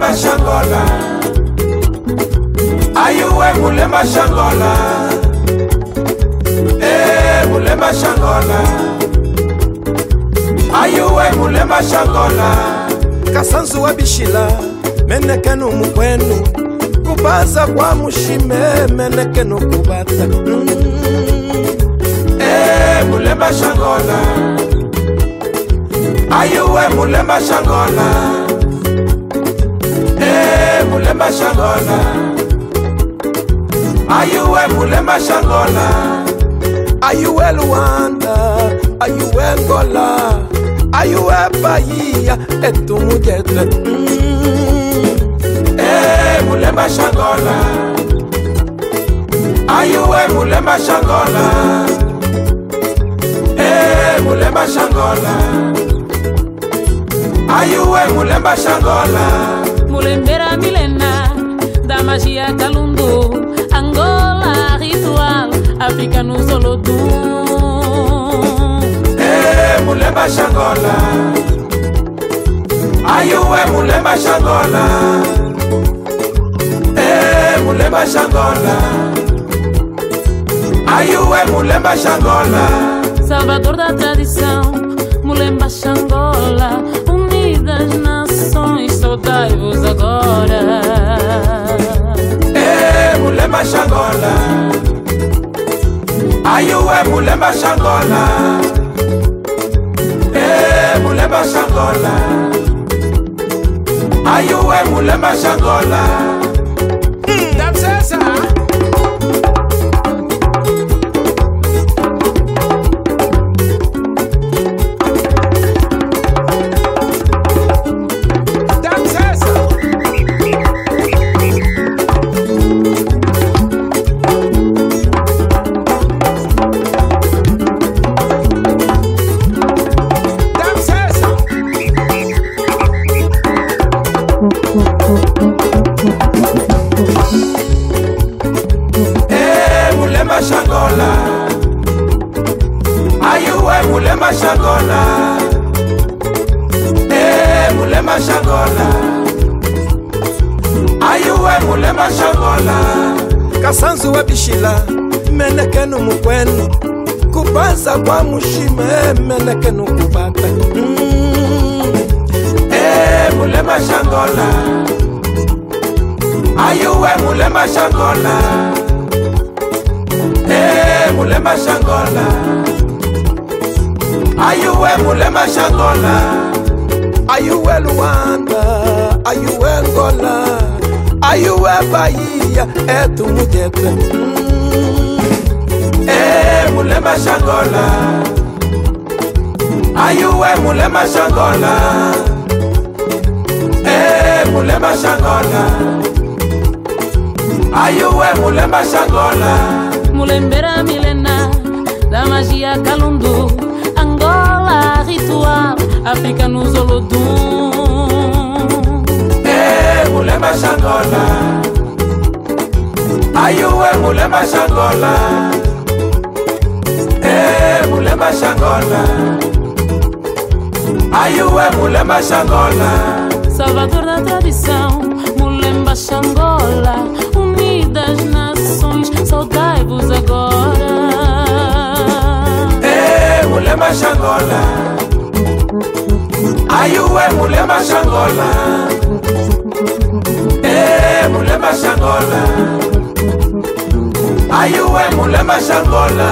mulemba shangola. Ayuwe mulemba shangola? Eh mulemba shangola. Ayuwe mulemba shangola? Kasanzu wa bishila menekenu mukwenu kubaza kwa mushime menekenu kubata. Mm. eh mulemba shangola. Ayuwe mulemba shangola? Mulemba Are you well, Mulemba Shangola? Are you well, Luanda? Are you well, Angola? Are you well, Bahia? And to Muget Hey Mulemba Shangola Are you well, Mulemba Shangola? Hey Mulemba Shangola Are you a Mulemba Shangola? Mulembera Milen da magia Kalundu Angola ritual África no Solodum Eh mulemba shangola. Ayuwe mulemba shangola. Eh mulemba shangola. Ayuwe mulemba shangola. Salvador da tradição Mulemba Xangola Unidas nações Saudai-vos agora ayiwe mulemba shangola. Eh mulemba shangola. Ayiwe mulemba shangola. mashagola ayuwe mule mashagola e mule mashagola e ayuwe mule mashagola kasanzu wa bishila menekenu mukwenu kubaza kwa mushime menekenu kubata. Mm. e mule mashagola ayuwe mule mashagola mulemba shangola. Ayuwe mulemba shangola? Ayuwe luanda? Ayuwe ngola ayuwe bahia? Etumujete mm. Eh mulemba shangola. Ayuwe mulemba shangola? Eh mulemba shangola. Ayuwe mulemba shangola? Mulembera milena da magia Kalundu Angola ritual África no Solodum Eh mulemba shangola Ayuwe mulemba shangola Eh mulemba shangola Ayuwe mulemba shangola Salvador da tradição mashangola. Ayuwe mule mashangola? Ee mule mashangola. Ayuwe mule mashangola.